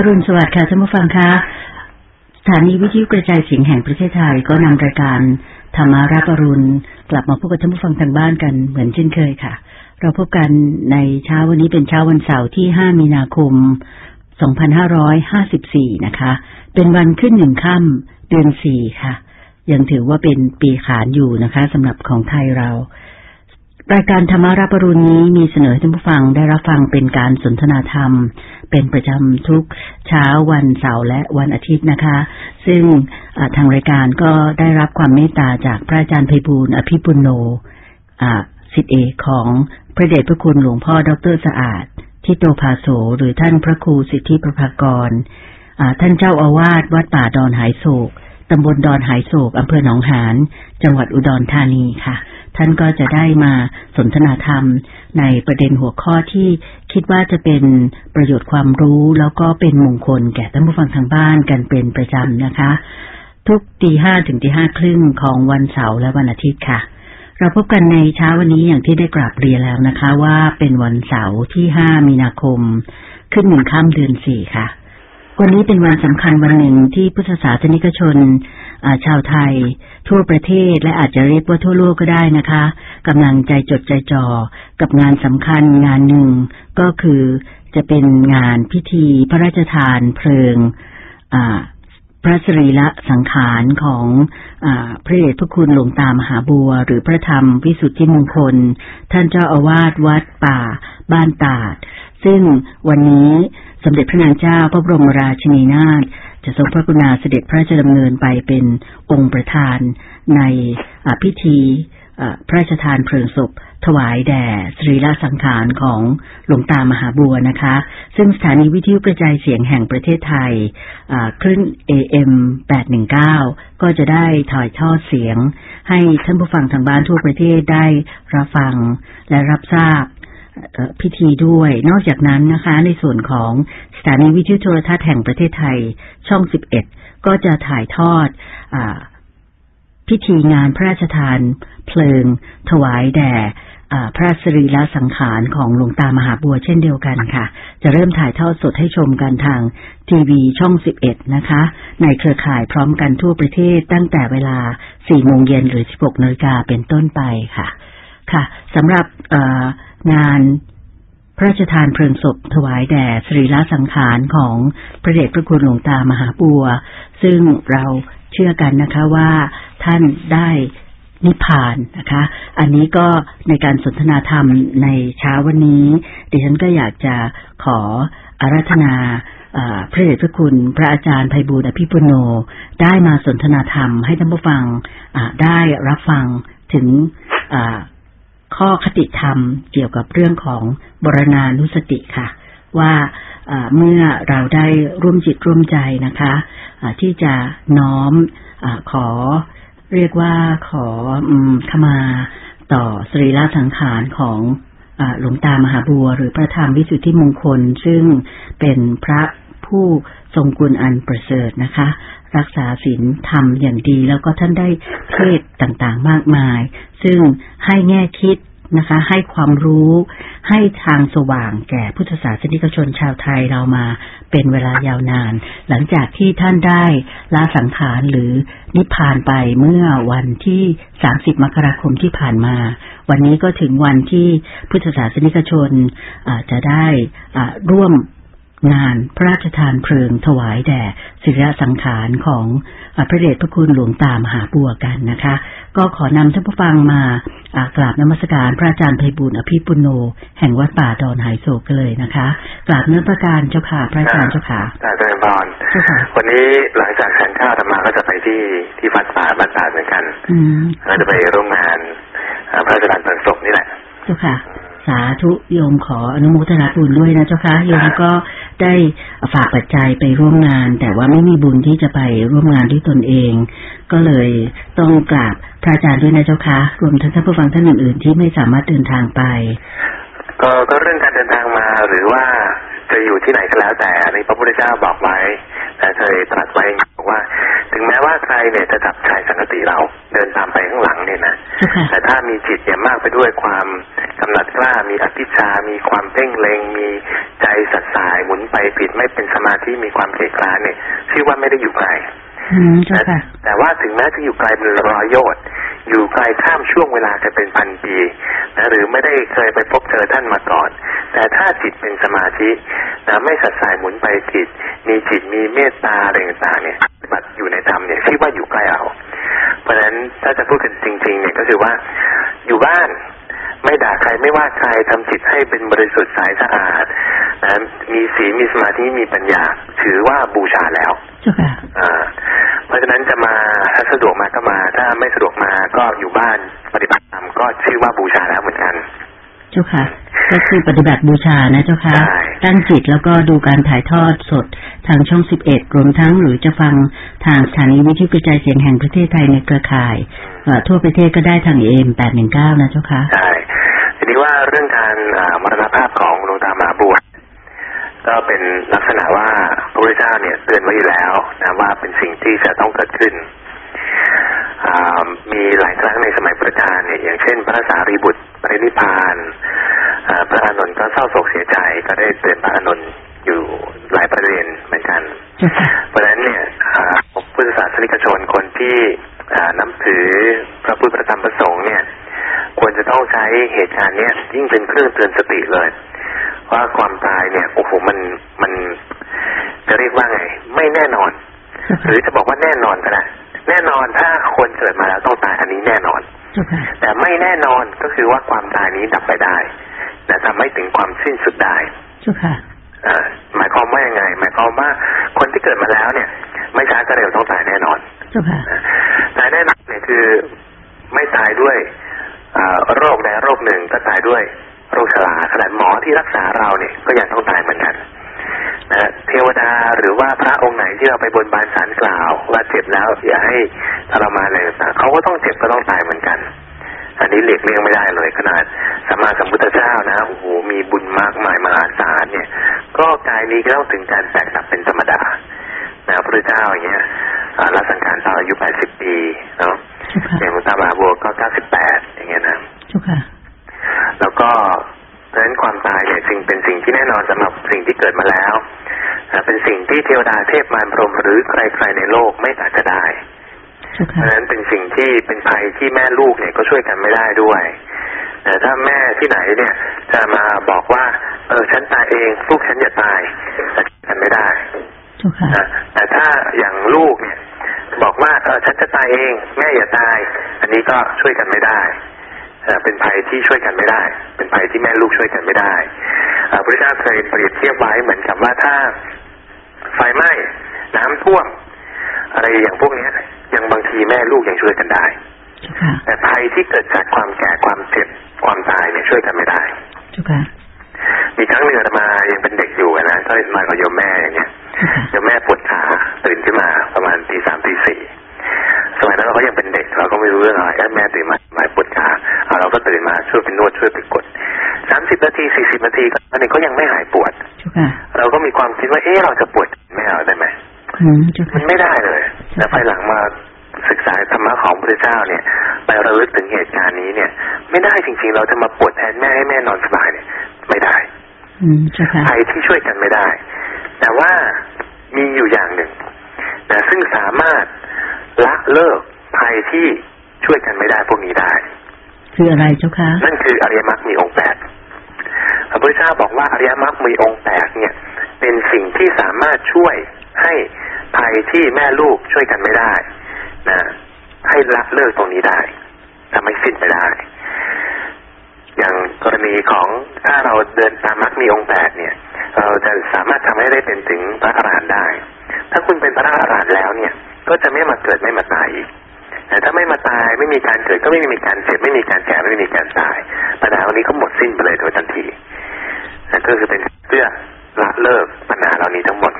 อรุณสวัสดิ์ค่ะท่านผู้ฟังคะสถานีวิทยุกระจายเสียงแห่งประเทศไทยก็นำรายการธรรมารับรุณกลับมาพบกับท่านผู้ฟังทางบ้านกันเหมือนเช่นเคยค่ะ เราพบกันในเช้าวันนี้เป็นเช้าวันเสาร์ที่ 5 มีนาคม 2554 นะคะ เป็นวันขึ้นหนึ่งค่ำเดือนสี่ค่ะ ยังถือว่าเป็นปีขานอยู่นะคะสำหรับของไทยเรา รายการธรรมาราปรุณนี้มีเสนอให้ท่านผู้ฟังได้รับฟังเป็นการสนทนาธรรม เป็นประจำทุกเช้าวันเสาร์และวันอาทิตย์นะคะ ซึ่งทางรายการก็ได้รับความเมตตาจากพระอาจารย์ไพบูลอภิปุโนสิทธิเอกของพระเดชพระคุณหลวงพ่อดรสะอาด ทิโตภาโสหรือท่านพระครูสิทธิประภากรท่านเจ้าอาวาสวัดป่าดอนหายโศกตำบลดอนหายโศกอำเภอหนองหาน จังหวัดอุดรธานีค่ะ ท่านก็จะได้มาสนทนาธรรมในประเด็นหัวข้อที่คิดว่าจะเป็นประโยชน์ความรู้แล้วก็เป็นมงคลแก่ท่านผู้ฟังทางบ้านกันเป็นประจำนะคะ ทุกตีห้าถึงตีห้าครึ่งของวันเสาร์และวันอาทิตย์ค่ะ เราพบกันในเช้าวันนี้อย่างที่ได้กราบเรียนแล้วนะคะ ว่าเป็นวันเสาร์ที่ห้ามีนาคม ขึ้นหนึ่งค่ำเดือนสี่ค่ะ วันนี้เป็นวันสำคัญวันหนึ่งที่พุทธศาสนิกชนชาวไทย ทั่วประเทศและอาจจะเรียกว่าทั่วโลกก็ได้นะคะกำลังใจจดใจจ่อกับงานสำคัญงานหนึ่ง ก็คือจะเป็นงานพิธีพระราชทานเพลิงพระสรีละสังขารของอพระเดชพระคุณหลวงตามหาบัว หรือพระธรรมวิสุทธิมงคล ท่านเจ้าอาวาสวัดป่า บ้านตาด ซึ่งวันนี้สมเด็จพระนางเจ้าพระบรมราชินีนาถจะทรงพระกรุณาเสด็จพระราชดำเนินไปเป็นองค์ประธานในพิธีพระราชทานเพลิงศพ ถวายแด่สรีระสังขารของหลวงตามหาบัวนะคะ ซึ่งสถานีวิทยุกระจายเสียงแห่งประเทศไทยคลื่น AM 819 ก็จะได้ถ่ายทอดเสียง ให้ท่านผู้ฟังทางบ้านทั่วประเทศได้รับฟังและรับทราบ พิธีด้วย นอกจากนั้นนะคะ ในส่วนของสถานีวิทยุโทรทัศน์แห่งประเทศไทยช่อง 11 ก็จะถ่ายทอดอพิธีงานพระราชทาน เพลิง ถวายแด่พระสรีระสังขารของหลวงตามหาบัวเช่นเดียวกันค่ะ จะเริ่มถ่ายทอดสดให้ชมกันทางทีวีช่อง 11 นะคะ ในเครือข่ายพร้อมกันทั่วประเทศตั้งแต่เวลา 4 โมงเย็นหรือ 16 นาฬิกาเป็นต้นไปค่ะ ค่ะสำหรับงานพระราชทานเพลิงศพถวายแด่สรีระสังขารของพระเดชพระคุณหลวงตามหาบัว ซึ่งเราเชื่อกันนะคะว่าท่านได้นิพพานนะคะ อันนี้ก็ในการสนทนาธรรมในเช้าวันนี้ ดิฉันก็อยากจะขออาราธนาพระเดชพระคุณพระอาจารย์ไพบูลอภิปุโน ได้มาสนทนาธรรมให้ท่านผู้ฟังได้รับฟังถึง ข้อคติธรรมเกี่ยวกับเรื่องของบรณานุสติค่ะ ว่าเมื่อเราได้ร่วมจิตร่วมใจนะคะะที่จะน้อมอขอเรียกว่าขอขมาต่อสรีระสังขารของหลวงตามหาบัว หรือพระธรรมวิสุทธิมงคล ซึ่งเป็นพระผู้ทรงกุลอันประเสริฐนะคะ รักษาศีลธรรมอย่างดีแล้วก็ท่านได้เทศต่างๆมากมาย ซึ่งให้แง่คิด นะคะ ให้ความรู้ให้ทางสว่างแก่พุทธศาสนิกชนชาวไทยเรามาเป็นเวลายาวนาน หลังจากที่ท่านได้ลาสังขารหรือนิพพานไปเมื่อวันที่ 30 มกราคมที่ผ่านมา วันนี้ก็ถึงวันที่พุทธศาสนิกชนจะได้ร่วม งานพระราชทานเพลิงถวายแด่ศิริสังขารของพระเดชพระคุณหลวงตามหาบัวกันนะคะ ก็ขอนำท่านผู้ฟังมากราบนมัสการพระอาจารย์ไพบุญอภิปุโน แห่งวัดป่าดอนไหโศกเลยนะคะกราบเนื้อประการเจ้าค่ะพระอาจารย์เจ้าค่ะอาจารย์บอลวันนี้หลังจากทานข้าวธรรมาก็จะไปที่ที่วัดป่าบ้านตาเหมือนกันเราจะไปร่วมงานพระราชทานเพลิงศพนี่แหละเจ้าค่ะ สาธุโยมขออนุโมทนาบุญด้วยนะเจ้าค่ะโยมก็ได้ฝากปัจจัยไปร่วมงาน แต่ว่าไม่มีบุญที่จะไปร่วมงานด้วยตนเอง ก็เลยต้องกราบพระอาจารย์ด้วยนะเจ้าค่ะรวมทั้งท่านผู้ฟังท่านอื่นๆที่ไม่สามารถเดินทางไปก็ก็เรื่องการเดินทางมาหรือว่าจะอยู่ที่ไหนก็แล้วแต่ในพระพุทธเจ้าบอกไว้ แต่เคยตรัสไว้บอกว่า ถึงแม้ว่าใครเนี่ยจะจับชายสังกติเราเดินตามไปข้างหลังเนี่ยนะแต่ถ้ามีจิตเนี่ยมากไปด้วยความกำหนัดกล้ามีอธิชา มีความเพ่งเล็งมีใจสัดสายหมุนไปผิดไม่เป็นสมาธิมีความเกลียดคร้านเนี่ยชื่อว่าไม่ได้อยู่ไกลอืมเจ้าค่ะแต่ว่าถึงแม้จะอยู่ไกลเป็นร้อยโยชน์ อยู่ไกลข้ามช่วงเวลาจะเป็นพันปีนะหรือไม่ได้เคยไปพบเจอท่านมาก่อน แต่ถ้าจิตเป็นสมาธินะไม่สัดสายหมุนไปจิต มีจิตมีเมตตาอะไรต่างๆเนี่ยปฏิบัติอยู่ในธรรมเนี่ยชื่อว่าอยู่ใกล้เราเพราะฉะนั้นถ้าจะพูดกันจริง ๆ เนี่ยก็คือว่าอยู่บ้านไม่ด่าใครไม่ว่าใครทำจิตให้เป็นบริสุทธิ์ใสสะอาดนะมีศีลมีสมาธิมีปัญญา ถือว่าบูชาแล้วเจ้าค่ะอ่า เพราะฉะนั้นจะมาถ้าสะดวกมาก็มา ถ้าไม่สะดวกมาก็อยู่บ้านปฏิบัติธรรมก็ชื่อว่าบูชาแล้วเหมือนกัน เจ้าค่ะ ก็คือปฏิบัติบูชานะเจ้าค่ะใช่ตั้งจิตแล้วก็ดูการถ่ายทอดสดทางช่อง 11 รวมทั้งหรือจะฟังทางสถานีวิทยุกระจายเสียงแห่งประเทศไทยในเครือข่ายเอ่อทั่วประเทศก็ได้ทางเอ็ม819 นะเจ้าค่ะ ใช่ทีนี้ว่าเรื่องการอ่ามรณภาพของหลวงตามหาบวช ก็เป็นลักษณะว่าพระพุทธเจ้าเนี่ยเตือนไว้อยู่แล้วนะว่าเป็นสิ่งที่จะต้องเกิดขึ้นอ่ามีหลายครั้งในสมัยพุทธกาลเนี่ยอย่างเช่น พระสารีบุตรปรินิพพานอ่าพระอานนท์ก็เศร้าโศกเสียใจก็ได้เตือนพระอานนท์อยู่หลายประเด็นเหมือนกันเจ้าค่ะเพราะฉะนั้นเนี่ยอ่าพุทธศาสนิกชนคนที่อ่านับถือพระพุทธธรรมประสงค์เนี่ย ควรจะต้องใช้เหตุการณ์เนี้ยยิ่งเป็นเครื่องเตือนสติเลย ว่าความตายเนี่ย โอ้โหมันมันจะเรียกว่าไง ไม่แน่นอนเจ้าหค่ะรือจะบอกว่าแน่นอนก็ได้แน่นอนถ้าคนเกิดมาแล้วต้องตายอันนี้แน่นอนเจ้าค่ะแต่ไม่แน่นอนก็คือว่าความตายนี้ดับไปได้แต่ทำให้ถึงความสิ้นสุดได้เจ้าค่ะอ่าหมายความว่ายังไง หมายความว่าคนที่เกิดมาแล้วเนี่ย ไม่ช้าก็เร็วต้องตายแน่นอนเจ้าค่ะตายแน่นอนเนี่ยคือไม่ตายด้วยอ่าโรคใดโรคหนึ่งก็ตายด้วย โรคชราขนาดหมอที่รักษาเราเนี่ยก็ยังต้องตายเหมือนกันนะเทวดาหรือว่าพระองค์ไหนที่เราไปบนบานสารกล่าว ว่าเจ็บแล้วอย่าให้ทรมานอะไรต่างๆเขาก็ต้องเจ็บก็ต้องตายเหมือนกัน อันนี้หลีกเลี่ยงไม่ได้เลยขนาดสัมมาสัมพุทธเจ้านะโอ้โหมีบุญมากมายมหาศาลเนี่ย ก็กายนี้ก็ต้องถึงการแตกดับเป็นธรรมดานะพระพุทธเจ้าอย่างเงี้ยอ่าละสังขารตอนอายุ80ปีเนาะเจ้าค่ะอย่างหลวงตามหาบัวก็98อย่างเงี้ยนะเจ้าค่ะ แล้วก็เพราะฉะนั้นความตายเนี่ยจึงเป็นสิ่งที่แน่นอนสำหรับสิ่งที่เกิดมาแล้วนะเป็นสิ่งที่เทวดาเทพมารพรหมหรือใครๆในโลกไม่อาจจะได้เจ้าเพค่ะราะฉะนั้นเป็นสิ่งที่เป็นภัยที่แม่ลูกเนี่ยก็ช่วยกันไม่ได้ด้วยแต่ถ้าแม่ที่ไหนเนี่ยจะมาบอกว่า เออฉันตายเองลูกฉันอย่าตายแต่กันไม่ได้เจ้าค่ะนะแต่ถ้าอย่างลูกเนี่ย บอกว่าเออฉันจะตายเอง แม่อย่าตาย อันนี้ก็ช่วยกันไม่ได้ เอ่อเป็นภัยที่ช่วยกันไม่ได้ เป็นภัยที่แม่ลูกช่วยกันไม่ได้เอ่อพระเจ้าเคยเปรียบเทียบไว้เหมือนกับว่าถ้าไฟไหม้น้ำท่วมอะไรอย่างพวกเนี้ยยังบางทีแม่ลูกยังช่วยกันได้เจ้าค่ะแต่ภัยที่เกิดจากความแก่ความเจ็บความตายเนี่ยช่วยกันไม่ได้เจ้าค่ะมีครั้งหนึ่งอาตมายังเป็นเด็กอยู่อะนะก็มากับโยมแม่อย่างเงี้ยเจ้าค่ะโยมแม่ปวดขาตื่นขึ้นมาประมาณตีสามตีสี่ สมัยนั้นเราก็ยังเป็นเด็กเราก็ไม่รู้เรื่องอะไรเอ้ยแม่ตื่นมามาปวดขาเอาเราก็ตื่นมาช่วยไปนวดช่วยไปกดสามสิบนาทีสี่สิบนาทีก็อันนี้ก็ยังไม่หายปวดเจ้าค่ะเราก็มีความคิดว่าเอ๊ะเราจะปวดไม่เอาได้ไหมอืมเจ้ามัค่ะนไม่ได้เลยแต่ภายหลังมาศึกษาธรรมะของพระเจ้าเนี่ย ไประลึกถึงเหตุการณ์นี้เนี่ย ไม่ได้จริงๆ เราจะมาปวดแทนแม่ให้แม่นอนสบายเนี่ย ไม่ได้อืมเจ้าค่ะภัยที่ช่วยกันไม่ได้ แต่ว่ามีอยู่อย่างหนึ่งนะซึ่งสามารถ ละเลิกภัยที่ช่วยกันไม่ได้พวกนี้ได้ คืออะไรเจ้าค่ะนั่นคืออริยมรรคมีองค์แปดพระพุทธเจ้าบอกว่าอริยมรรคมีองค์แปดเนี่ย เป็นสิ่งที่สามารถช่วยให้ภัยที่แม่ลูกช่วยกันไม่ได้นะให้ละเลิกตรงนี้ได้ทำให้สิ้นไปได้ อย่างกรณีของถ้าเราเดินตามมรรคมีองค์แปดเนี่ย เราจะสามารถทำให้ได้เป็นถึงพระอรหันต์ได้ ถ้าคุณเป็นพระอรหันต์แล้วเนี่ย ก็จะไม่มาเกิดไม่มาตายอีกแต่ถ้าไม่มาตายไม่มีการเกิดก็ไม่มีการเจ็บไม่มีการแก่ไม่มีการตายปัญหาวันนี้ก็หมดสิ้นไปเลยโดยทันทีนั่นก็คือเป็นเพื่อละเลิกปัญหาเหล่านี้ทั้งหมด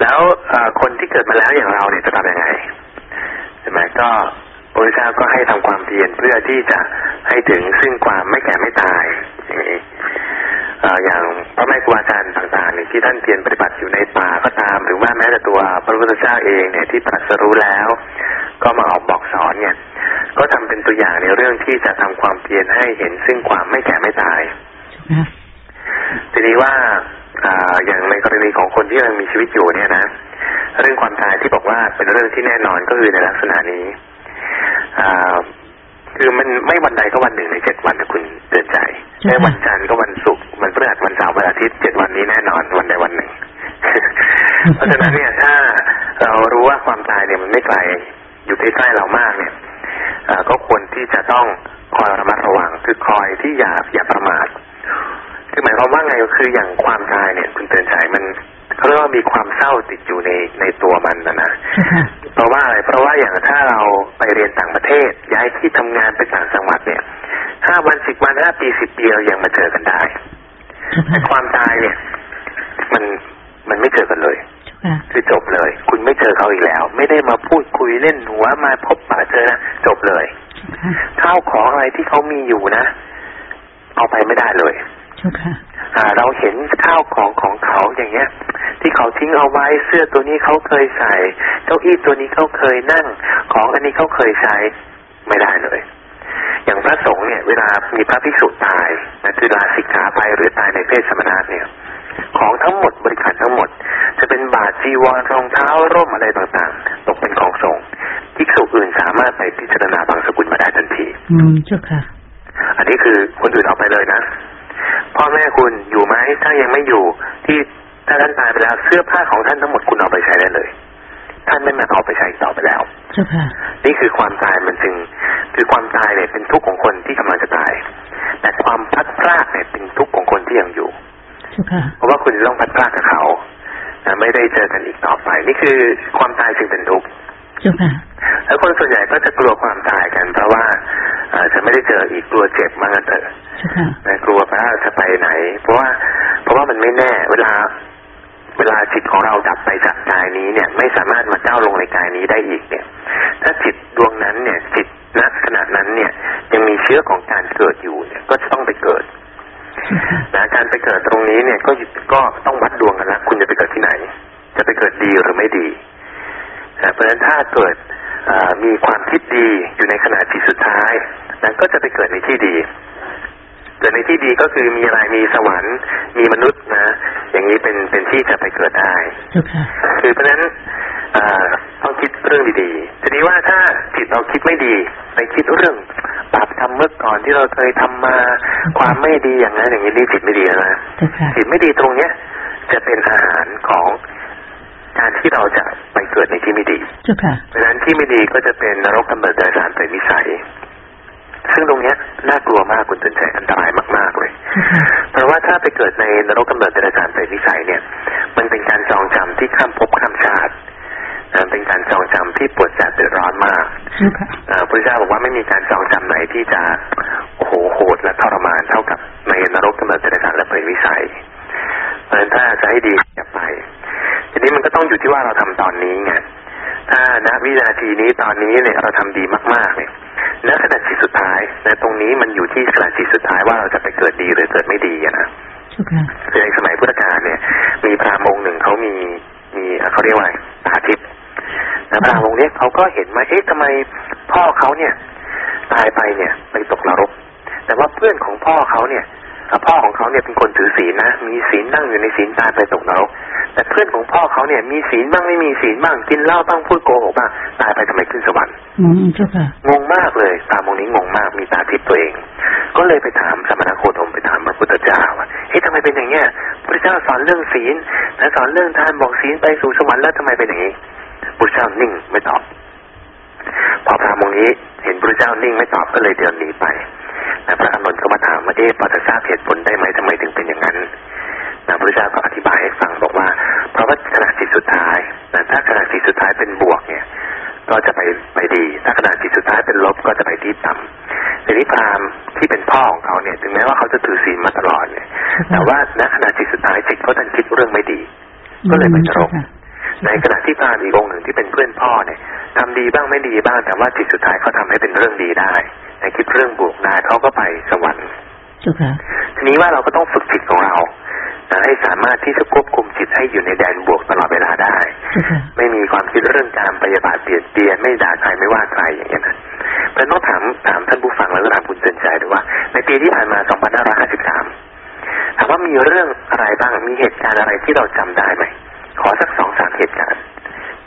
แล้วอคนที่เกิดมาแล้วอย่างเราเนี่ยจะทำยังไงใช่ไหมก็พระเจ้าก็ให้ทำความเพียรเพื่อที่จะให้ถึงซึ่งความไม่แก่ไม่ตาย อย่างนี้เอ่ออย่างพระแม่ครูอาจารย์ต่างๆเนี่ยที่ท่านเพียรปฏิบัติอยู่ในป่าก็ตาม หรือว่าแม้แต่ตัวพระพุทธเจ้าเองเนี่ยที่ตรัสรู้แล้ว ก็มาออกบอกสอนเนี่ย ก็ทำเป็นตัวอย่างในเรื่องที่จะทำความเพียรให้เห็นซึ่งความไม่แก่ไม่ตายเจ้าค่ะทีทีนี้ว่าอ่าอย่างในกรณีของคนที่ยังมีชีวิตอยู่เนี่ยนะเรื่องความตายที่บอกว่าเป็นเรื่องที่แน่นอนก็คือในลักษณะนี้อ่าคือมันไม่วันใดก็วันหนึ่งในเจ็ดวันนะคุณเตือนใจใช่ไม่ค่ะวันจันทร์ก็วันศุกร์ วันพฤหัสวันเสาร์วันอาทิตย์เจ็ดวันนี้แน่นอนวันใดวันหนึ่ง เพราะฉะนั้นเนี่ยถ้าเรารู้ว่าความตายเนี่ยมันไม่ไกลอยู่ใกล้ๆเรามากเนี่ยเอ่อก็ควรที่จะต้องคอยระมัดระวังคือคอยที่อย่าอย่าประมาทคือหมายความว่าไงคืออย่างความตายเนี่ย คุณเตือนใจมันเขาเรียกว่ามีความเศร้าติดอยู่ในในตัวมันนะนะเจ้าค่ะเพราะว่าอะไรเพราะว่าอย่างถ้าเราไปเรียนต่างประเทศ ย้ายที่ทำงานไปต่างจังหวัดเนี่ยห้าวันสิบวันห้าปีสิบปีเรายังมาเจอกันได้เจ้าแต่ ค่ะความตายเนี่ย มันมันไม่เจอกันเลยเจ้าค่ะคือจบเลย คุณไม่เจอเขาอีกแล้ว ไม่ได้มาพูดคุยเล่นหัวมาพบปะเจอนะจบเลยเจ้าค่ะข้าวของอะไรที่เขามีอยู่นะ เอาไปไม่ได้เลยเจ้าค่ะอ่าเราเห็นข้าวของของเขาอย่างเงี้ย ที่เขาทิ้งเอาไว้เสื้อตัวนี้เขาเคยใส่เก้าอี้ตัวนี้เขาเคยนั่ง ของอันนี้เขาเคยใช้ไม่ได้เลย อย่างพระสงฆ์เนี่ยเวลามีพระภิกษุตายนะคือลาสิกขาไปหรือตายในเพศสมณะเนี่ย ของทั้งหมดบริขารทั้งหมด จะเป็นบาทจีวรรองเท้าร่มอะไรต่างๆ ตกเป็นของสงฆ์ภิกษุอื่นสามารถไปพิจารณาบางสกุลมาได้ทันที อืมเจ้าค่ะ อันนี้คือคนอื่นเอาไปเลยนะพ่อแม่คุณอยู่ไหมถ้ายังไม่อยู่ที่ถ้าท่านตายไปแล้วเสื้อผ้าของท่านทั้งหมดคุณเอาไปใช้ได้เลย ท่านไม่มาเอาไปใช้อีกต่อไปแล้วเจ้าค่ะนี่คือความตายมันจึง คือความตายเนี่ยเป็นทุกข์ของคนที่กำลังจะตาย แต่ความพลัดพรากเนี่ยเป็นทุกข์ของคนที่ยังอยู่เจ้าค่ะเพราะว่าคุณจะต้องพลัดพรากกับเขานะไม่ได้เจอกันอีกต่อไป นี่คือความตายจึงเป็นทุกข์เจ้าค่ะแล้วคนส่วนใหญ่ก็จะกลัวความตายกัน เพราะว่าเอ่อจะไม่ได้เจออีกกลัวเจ็บมากนเถอะเจ้าค่ะนะกลัวว่าจะไปไหน เพราะว่า เพราะว่ามันไม่แน่ เวลา เวลาจิตของเราดับไปจากกายนี้เนี่ย ไม่สามารถมาก้าวลงในกายนี้ได้อีกเนี่ย ถ้าจิตดวงนั้นเนี่ย จิตณขณะนั้นเนี่ยยังมีเชื้อของการเกิดอยู่เนี่ย ก็จะต้องไปเกิดเจ้าค่ะนะการไปเกิดตรงนี้เนี่ย ก็ก็ต้องวัดดวงกันละคุณจะไปเกิดที่ไหน จะไปเกิดดีหรือไม่ดีนะเพราะฉะนั้นถ้าเกิดอ่ามีความคิดดีอยู่ในขณะจิตสุดท้ายนั้นก็จะไปเกิดในที่ดีเกิดในที่ดีก็คือมีอะไรมีสวรรค์ มีมนุษย์นะ อย่างนี้เป็นเป็นที่จะไปเกิดได้เจ้าค่ะคือเพราะฉะนั้นอ่าต้องคิดเรื่องดีๆ ทีนี้ว่าถ้าจิตเราคิดไม่ดีไปคิดเรื่องบาปทำเมื่อก่อนที่เราเคยทำมาความไม่ดีอย่างนั้นอย่างนี้นี่จิตไม่ดีแล้วนะเจ้าค่ะจิตไม่ดีตรงเนี้ย จะเป็นอาหารของการที่เราจะไปเกิดในที่ไม่ดีเจ้าค่ะเพราะฉะนั้นที่ไม่ดีก็จะเป็นนรกกำเนิดเดรัจฉานเปรตวิสัย ซึ่งตรงเนี้ยน่ากลัวมากคุณเตือนใจอันตรายมาก ๆเลยเจ้าค่ะเพราะว่าถ้าไปเกิดในนรกกำเนิดเดรัจฉานเปรตวิสัยเนี่ย มันเป็นการจองจำที่ข้ามภพข้ามชาติอ่าเป็นการจองจำที่ปวดแสบเดือดร้อนมากเจ้าค่ะอ่าพระเจ้าบอกว่าไม่มีการจองจำไหนที่จะโอ้โหโหดและทรมานเท่ากับในนรกกำเนิดเดรัจฉานและเปรตวิสัยเพราะฉะนั้นถ้าจะให้ดีอย่าไป ทีนี้มันก็ต้องอยู่ที่ว่าเราทำตอนนี้ไงถ้าณวินาทีนี้ตอนนี้เนี่ยเราทำดีมากๆเนี่ย ณขณะจิตสุดท้ายนะตรงนี้มันอยู่ที่ขณะจิตสุดท้ายว่าเราจะไปเกิดดีหรือเกิดไม่ดีอะนะเจ้าค่ะคือในสมัยพุทธกาลเนี่ย มีพราหมณ์องค์หนึ่งเขามีมีเอ่อเขาเรียกว่าอะไรตาทิพย์นะพราหมณ์องค์เนี้ยเขาก็เห็นว่าเอ๊ะทำไมพ่อเขาเนี่ย ตายไปเนี่ย ไปตกนรกแต่ว่าเพื่อนของพ่อเขาเนี่ย อะพ่อของเขาเนี่ยเป็นคนถือศีลนะ มีศีลนั่งอยู่ในศีลตายไปตกนรก แต่เพื่อนของพ่อเขาเนี่ย มีศีลบ้างไม่มีศีลบ้างกินเหล้าบ้างพูดโกหกบ้างตายไปทำไมขึ้นสวรรค์อืมเจ้าค่ะงงมากเลย ตามองค์นี้งงมากมีตาทิพย์ตัวเอง ก็เลยไปถามสมณโคดมไปถามพระพุทธเจ้าว่าเฮ้ยทำไมเป็นอย่างเงี้ยพระเจ้าสอนเรื่องศีลและสอนเรื่องทานบอกศีลไปสู่สวรรค์แล้วทำไมเป็นอย่างนี้พระเจ้านิ่งไม่ตอบพอพระมงค์นี้เห็นพระเจ้านิ่งไม่ตอบก็เลยเดินหนีไป นะพระอานนท์ก็มาถามว่าเอ๊ะพอจะทราบเหตุผลได้ไหมทำไมถึงเป็นอย่างนั้นนะพระเจ้าก็อธิบายให้ฟังบอกว่า เพราะว่าขณะจิตสุดท้ายนะถ้าขณะจิตสุดท้ายเป็นบวกเนี่ย ก็จะไปไปดี ถ้าขณะจิตสุดท้ายเป็นลบก็จะไปที่ต่ำทีนี้พราหมณ์ที่เป็นพ่อของเขาเนี่ย ถึงแม้ว่าเขาจะถือศีลมาตลอดเนี่ย แต่ว่าณขณะจิตสุดท้ายจิตเขาดันคิดเรื่องไม่ดี ก็เลยไปนรกในขณะที่พราหมณ์อีกองค์หนึ่งที่เป็นเพื่อนพ่อเนี่ยทำดีบ้างไม่ดีบ้าง แต่ว่าจิตสุดท้ายเขาทำให้เป็นเรื่องดีได้ แต่คิดเรื่องบวกได้เขาก็ไปสวรรค์เจ้าค่ะทีนี้ว่าเราก็ต้องฝึกจิตของเรานะให้สามารถที่จะควบคุมจิตให้อยู่ในแดนบวกตลอดเวลาได้เจ้าค่ะไม่มีความคิดเรื่องการปฏิบัติเปลี่ยนเปลี่ยนไม่ด่าใครไม่ว่าใครอย่างเงี้ยนะเพราะฉะนั้นต้องถามถามท่านผู้ฟังแล้วก็ถามคุณเตือนใจด้วยว่า ในปีที่ผ่านมา 2553ทำว่ามีเรื่องอะไรบ้าง มีเหตุการณ์อะไรที่เราจำได้ไหม ขอสักสองสามเหตุการณ์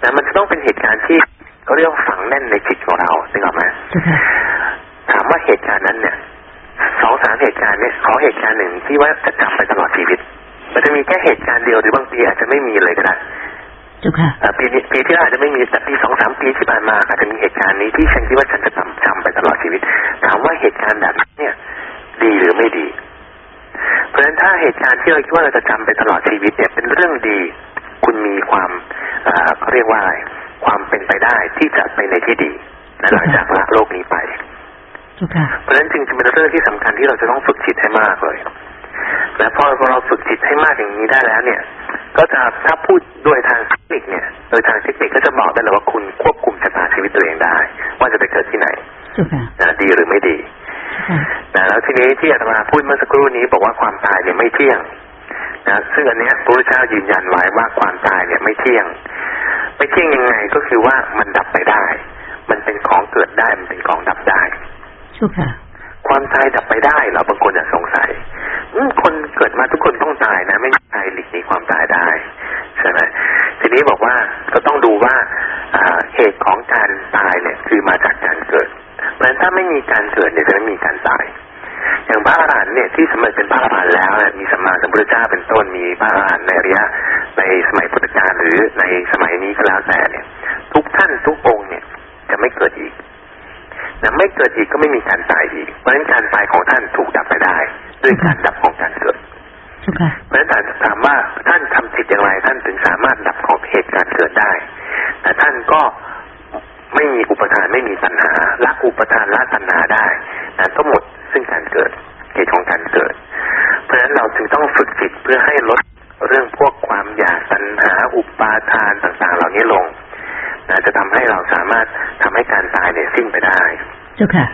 นะมันจะต้องเป็นเหตุการณ์ที่เขาเรียกว่าฝังแน่นในจิตของเรานึกออกไหมถาม ว่าเหตุการณ์นั้นเนี่ยสองสามเหตุการณ์เนี่ยขอเหตุการณ์หนึ่งที่ว่าจะจำไปตลอดชีวิต มันจะมีแค่เหตุการณ์เดียวหรือบางปีอาจจะไม่มีเลยก็ได้จุค่ะปีนี้ปีที่อาจจะไม่มีแต่ปีสองสามปีที่ผ่านมาอาจจะมีเหตุการณ์นี้ที่ฉันคิดว่าฉันจะจำจำไปตลอดชีวิต ถามว่าเหตุการณ์แบบนี้เนี่ยดีหรือไม่ดี เพราะฉะนั้นถ้าเหตุการณ์ที่เราคิดว่าเราจะจำไปตลอดชีวิตเนี่ยเป็นเรื่องดี คุณมีความเขาเรียกว่าอะไรความเป็นไปได้ที่จะไปในที่ดีหลังจากละโลกนี้ไป เพราะฉะนั้นจึงจะเป็นเรื่องที่สำคัญที่เราจะต้องฝึกจิตให้มากเลยและพอเราฝึกจิตให้มากอย่างนี้ได้แล้วเนี่ย ก็จะถ้าพูดด้วยทางเทคนิคเนี่ย โดยทางเทคนิคก็จะบอกได้เลยว่าคุณควบคุมชะตาชีวิตตัวเองได้ ว่าจะไปเกิดที่ไหนดีหรือไม่ดีแล้วทีนี้ที่อาตมาพูดเมื่อสักครู่นี้บอกว่าความตายเนี่ยไม่เที่ยงนะซึ่งอันนี้พระพุทธเจ้ายืนยันไว้ว่าความตายเนี่ยไม่เที่ยง ไม่เที่ยงยังไงก็คือว่ามันดับไปได้ มันเป็นของเกิดได้มันเป็นของดับได้ชุ ค่ะความตายดับไปได้เหรอบางคนอาจสงสัยคนเกิดมาทุกคนต้องตายนะ ไม่มีใครหลีกหนีความตายได้ใช่ไหมทีนี้บอกว่าก็ต้องดูว่าเหตุของการตายเนี่ย คือมาจากการเกิดเพราะฉะนั้นถ้าไม่มีการเกิดเนี่ยจะไม่มีการตาย อย่างพระอรหันต์เนี่ยที่สมัยเป็นพระอรหันต์แล้วมีสัมมาสัมพุทธเจ้าเป็นต้นมีพระอรหันต์ในระยะในสมัยพุทธกาลหรือในสมัยนี้ก็แล้วแต่เนี่ย ทุกท่านทุกองค์เนี่ยจะไม่เกิดอีก นะไม่เกิดอีกก็ไม่มีการตายอีก เพราะฉะนั้นการตายของท่านถูกดับไปได้ ด้วยการดับของการเกิดเพราะฉะนั้นถามว่าท่านทำจิตอย่างไร ท่านถึงสามารถดับของเหตุการเกิดได้ แต่ท่านก็ไม่มีอุปทานไม่มีตัณหาละอุปทานละตัณหาได้แต่ทั้งหมดซึ่งการเกิดเหตุของการเกิด เพราะฉะนั้นเราจึงต้องฝึกจิตเพื่อให้ลดเรื่องพวกความอยากตัณหาอุปาทานต่างๆ เหล่านี้ลง นะจะทำให้เราสามารถทำให้การตายเนี่ยสิ้นไปได้ เจ้าค่ะ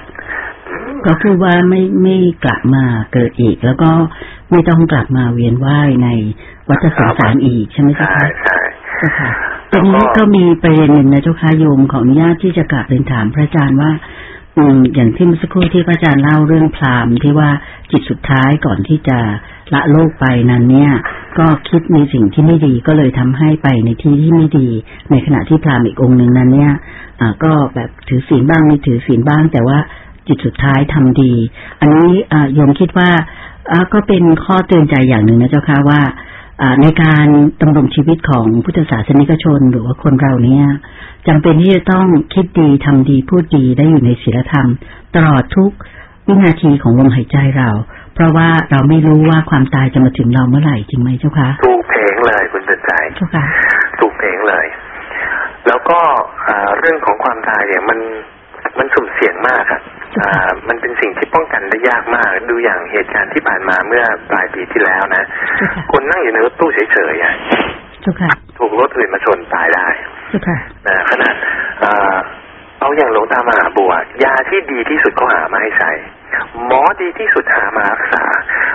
ก็คือว่าไม่ไม่กลับมาเกิดอีก แล้วก็ไม่ต้องกลับมาเวียนว่ายในวัฏสงสารอีกใช่ไหมเจ้าค่ะใช่เจ้าค่ะทีนี้ก็มีประเด็นหนึ่งนะเจ้าค่ะโยมของอนุญาตที่จะกลับเรียนถามพระอาจารย์ว่า อืมอย่างที่เมื่อสักครู่ที่พระอาจารย์เล่าเรื่องพราหมณ์ที่ว่าจิตสุดท้ายก่อนที่จะละโลกไปนั้นเนี่ย ก็คิดในสิ่งที่ไม่ดีก็เลยทำให้ไปในที่ที่ไม่ดี ในขณะที่พราหมณ์อีกองค์หนึ่งนั้นเนี่ยอ่าก็แบบถือศีลบ้างไม่ถือศีลบ้าง แต่ว่าจิตสุดท้ายทำดี อันนี้อ่าโยมคิดว่าอ่าก็เป็นข้อเตือนใจอย่างหนึ่งนะเจ้าค่ะว่าในการดำรงชีวิตของพุทธศาสนิกชน หรือว่าคนเราเนี่ย จำเป็นที่จะต้องคิดดีทำดีพูดดีได้อยู่ในศีลธรรม ตลอดทุกวินาทีของลมหายใจเรา เพราะว่าเราไม่รู้ว่าความตายจะมาถึงเราเมื่อไหร่จริงไหมเจ้าคะถูกเพลงเลยคุณเป็นใจเจ้าค่ะถูกเพลงเลย แล้วก็เรื่องของความตายเนี่ยมันมันสุ่มเสี่ยงมากครับมันเป็นสิ่งที่ป้องกันได้ยากมาก ดูอย่างเหตุการณ์ที่ผ่านมาเมื่อปลายปีที่แล้วนะ คนนั่งอยู่ในรถตู้เฉยๆอะ ถูกรถอื่นมาชนตายได้นะขนาดเอาอย่างหลวงตามหาบัวยาที่ดีที่สุดก็หามาให้ใช้ หมอดีที่สุดหามารักษา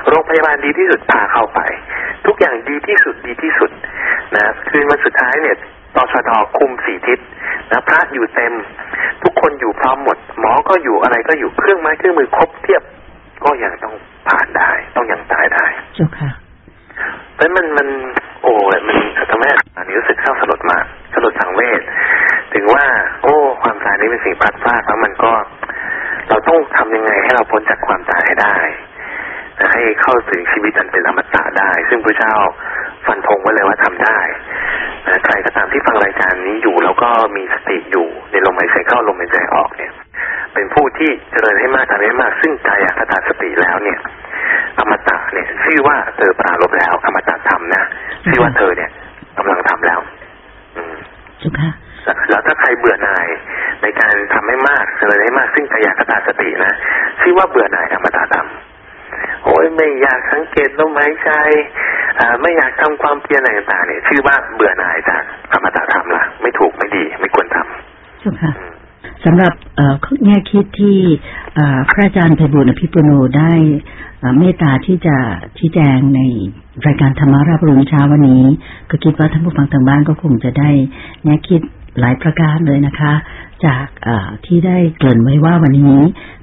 โรงพยาบาลดีที่สุดพาเข้าไป ทุกอย่างดีที่สุดดีที่สุดนะคืนวันสุดท้ายเนี่ยตชดคุมสี่ทิศนะพระอยู่เต็ม ทุกคนอยู่พร้อมหมด หมอก็อยู่อะไรก็อยู่เครื่องไม้เครื่องมือครบเทียบ ก็ยังต้องผ่านได้ ต้องยังตายได้จุค่ะเพราะมันมัน โอ้ยมันทำให้อันนี้รู้สึกเศร้าสลดมากสลดสังเวชถึงว่า โอ้ ความตายนี้เป็นสิ่งพลัดพรากแล้วมันก็เราต้องทำ ยังไงให้เราพ้นจากความตายให้ได้ให้เข้าถึงชีวิตอันเป็นอมตะได้ ซึ่งพระเจ้าฟันธงไว้เลยว่าทำได้ใครก็ตามที่ฟังรายการนี้อยู่ แล้วก็มีสติอยู่ในลมหายใจเข้าลมหายใจออกเนี่ย เป็นผู้ที่เจริญให้มากทำให้มาก ซึ่งกายคตาสติแล้วเนี่ย อมตะเนี่ย ชื่อว่าเธอปราลบแล้ว อมตะธรรมนะชื่อว่าเธอเนี่ยกำลังทำแล้ว อืมจุค่ะ แล้วถ้าใครเบื่อหน่ายในการทำให้มากเจริญให้มากซึ่งกายคตาสตินะชื่อว่าเบื่อหน่ายอมตะธรรมโอ้ยไม่อยากสังเกตลมหายใจไม่อยากทำความเพียรอะไรต่างๆเนี่ยชื่อว่าเบื่อหน่ายจากอมตะธรรมละไม่ถูกไม่ดี ไม่ควรทำค่ะสำหรับแง่คิดที่พระอาจารย์ไพบุญอภิปุโนได้เมตตาที่จะชี้แจงในรายการธรรมาราบรุนเช้าวันนี้ ก็คิดว่าท่านผู้ฟังทางบ้านก็คงจะได้แง่คิด หลายประการเลยนะคะ จากที่ได้เกริ่นไว้ว่าวันนี้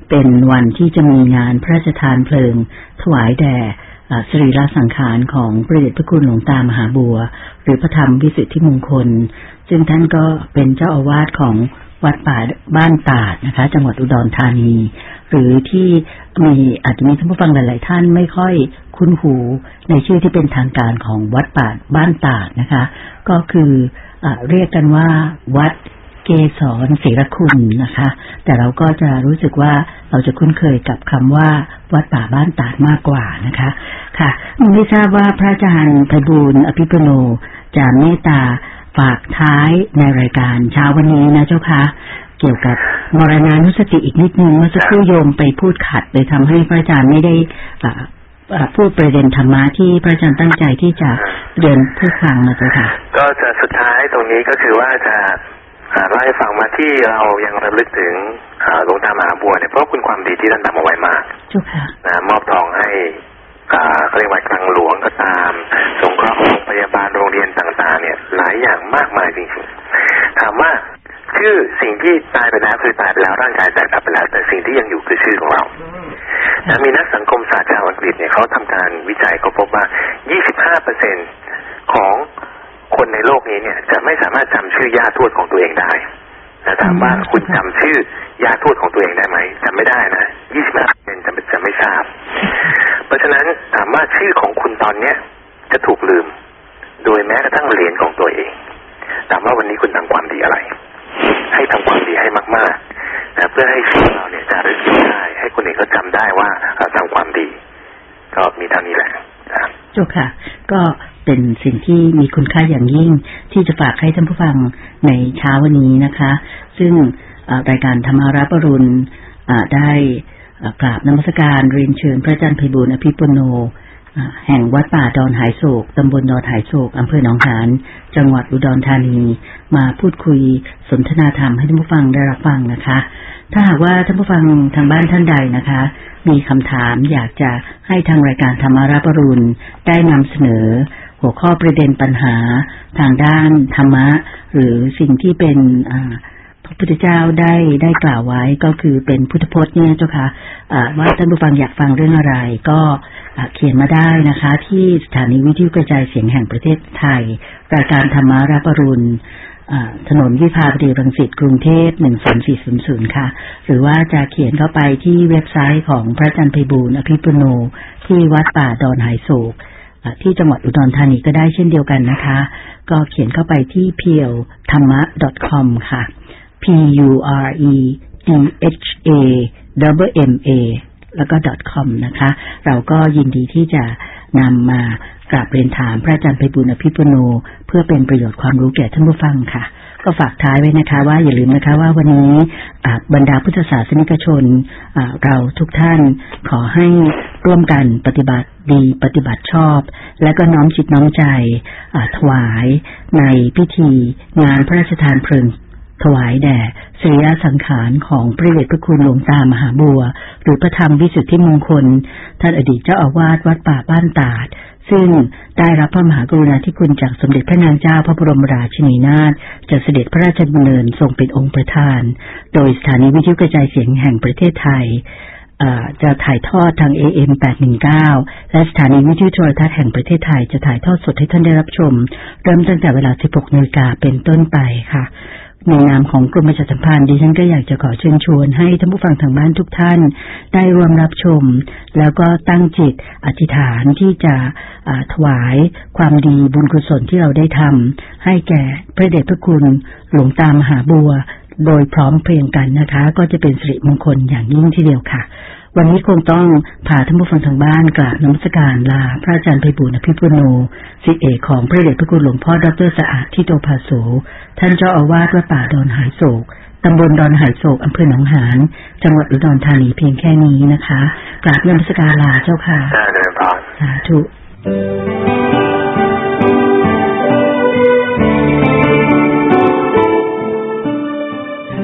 เป็นวันที่จะมีงานพระราชทานเพลิง ถวายแด่สรีระสังขารของพระเดชพระคุณหลวงตามหาบัว หรือพระธรรมวิสุทธิมงคล ซึ่งท่านก็เป็นเจ้าอาวาสของวัดป่าบ้านตาดนะคะ จังหวัดอุดรธานี หรือที่มีอาจจะมีท่านผู้ฟังหลาย ๆ ท่านไม่ค่อย คุ้นหูในชื่อที่เป็นทางการของวัดป่าบ้านตาดนะคะ ก็คืออเรียกกันว่าวัดเกสรศิรคุณนะคะ แต่เราก็จะรู้สึกว่าเราจะคุ้นเคยกับคำว่าวัดป่าบ้านตาดมากกว่านะคะ ค่ะไม่ทราบว่าพระอาจารย์ไพบูลอภิปุโนจะเมตตาฝากท้ายในรายการเช้าวันนี้นะเจ้าคะเกี่ยวกับมรณานุสติอีกนิดนึงเมื่อสักครู่โยมไปพูดขัดเลยทำให้พระอาจารย์ไม่ได้ พูดประเด็นธรรมะที่พระอาจารย์ตั้งใจที่จะเรียนผู้ฟังนะเจ้าค่ะ ก็จะสุดท้ายตรงนี้ก็คือว่าจะเล่าให้ฟังมาที่เรายังระลึกถึงหลวงตามหาบัวเนี่ยเพราะคุณความดีที่ท่านทำเอาไว้มากนะมอบทองให้เขาเรียกว่าคลังหลวงก็ตาม สงเคราะห์โรงพยาบาลโรงเรียนต่างๆ เนี่ย หลายอย่างมากมายจริงๆ ถามว่าชื่อสิ่งที่ตายไปแล้วคือตายไปแล้วร่างกายแตกดับไปแล้ว แต่สิ่งที่ยังอยู่คือชื่อของเรานะ มีนักสังคมศาสตร์ชาวอังกฤษเนี่ยเขาทำการวิจัยเขาพบว่า 25เปอร์เซ็นของคนในโลกนี้เนี่ย จะไม่สามารถจำชื่อญาทวดของตัวเองได้แต่ถามว่าคุณจำชื่อญาทวดของตัวเองได้ไหมจำไม่ได้นะ 25เปอร์เซ็นจะจะไม่ทราบ เพราะฉะนั้นถามว่าชื่อของคุณตอนเนี้ยจะถูกลืม โดยแม้กระทั่งเหรียญของตัวเองถามว่าวันนี้คุณทำความดีอะไร ให้ทำความดีให้มาก ๆ นะเพื่อให้ชีวิตเราเนี่ยจะรึกได้ ให้คนอื่นเขาจาได้ว่าเราทำความดี ก็มีเท่านี้แหละจุค่ะ ก็เป็นสิ่งที่มีคุณค่าอย่างยิ่งที่จะฝากให้ท่านผู้ฟังในเช้าวันนี้นะคะ ซึ่งรายการธรรมารับรุณได้กราบนมัสการเรียนเชิญพระอาจารย์ไพบุญอภิปุโน แห่งวัดป่าดอนหายโศก ตำบลดอนหายโศก อำเภอหนองหาน จังหวัดอุดรธานี มาพูดคุยสนทนาธรรมให้ท่านผู้ฟังได้รับฟังนะคะ ถ้าหากว่าท่านผู้ฟังทางบ้านท่านใดนะคะ มีคำถามอยากจะให้ทางรายการธรรมาราปรุณได้นำเสนอ หัวข้อประเด็นปัญหา ทางด้านธรรมะ หรือสิ่งที่เป็นอ่า ระพุทธเจ้าได้ได้กล่าวไว้ก็คือเป็นพุทธพจน์เนี่ยเจ้าค่ะว่าท่านผู้ฟังอยากฟังเรื่องอะไร ก็เขียนมาได้นะคะ ที่สถานีวิทยุกระจายเสียงแห่งประเทศไทย รายการธรรมาราปรุณถนนวิภาวดีรังสิตกรุงเทพหนึ่งสสี่ศูนย์ศูนย์ค่ะ หรือว่าจะเขียนเข้าไปที่เว็บไซต์ของพระจันทร์ไพบูลอภิปุโน ที่วัดป่าดอนหายโศกที่จังหวัดอุดรธานีก็ได้เช่นเดียวกันนะคะ ก็เขียนเข้าไปที่เพียวธรรมะ .com ค่ะ p u r e d h a w m a แล้วก็ .com นะคะ เราก็ยินดีที่จะนำมากราบเรียนถามพระอาจารย์ไพบุญอภิปุโน เพื่อเป็นประโยชน์ความรู้แก่ท่านผู้ฟังค่ะ ก็ฝากท้ายไว้นะคะ ว่าอย่าลืมนะคะว่าวันนี้บรรดาพุทธศาสนิกชนเราทุกท่านขอให้ร่วมกันปฏิบัติดีปฏิบัติชอบ และก็น้อมจิตน้อมใจถวายในพิธีงานพระราชทานเพลิง ถวายแด่สรีระสังขารของพระเดชพระคุณหลวงตามหาบัว หรือพระธรรมวิสุทธิมงคล ท่านอดีตเจ้าอาวาสวัดป่าบ้านตาด ซึ่งได้รับพระมหากรุณาธิคุณจากสมเด็จพระนางเจ้าพระบรมราชินีนาถจะเสด็จพระราชดำเนินทรงเป็นองค์ประธาน โดยสถานีวิทยุกระจายเสียงแห่งประเทศไทยจะถ่ายทอดทาง AM 819 และสถานีวิทยุโทรทัศน์แห่งประเทศไทยจะถ่ายทอดสดให้ท่านได้รับชม เริ่มตั้งแต่เวลา 16นาฬิกาเป็นต้นไปค่ะ ในนามของกรมประชาสัมพันธ์ดิฉันก็อยากจะขอเชิญชวนให้ท่านผู้ฟังทางบ้านทุกท่าน ได้ร่วมรับชม แล้วก็ตั้งจิตอธิษฐานที่จะถวายความดีบุญกุศลที่เราได้ทำให้แก่พระเดชพระคุณหลวงตามหาบัว โดยพร้อมเพรียงกันนะคะ ก็จะเป็นสิริมงคลอย่างยิ่งทีเดียวค่ะ วันนี้คงต้องพาท่านผู้ฟังทางบ้านกราบนมัสการลาพระอาจารย์ไพบุญอภิปุโนสิเอกของพระเดชพระคุณหลวงพ่อดรสะอาดที่โตภาโสท่านเจ้าอาวาสวัดป่าดอนหายโศกตำบลดอนหายโศกอำเภอหนองหานจังหวัดอุดรธานีเพียงแค่นี้นะคะกราบนมัสการลาเจ้าค่ะสาธุ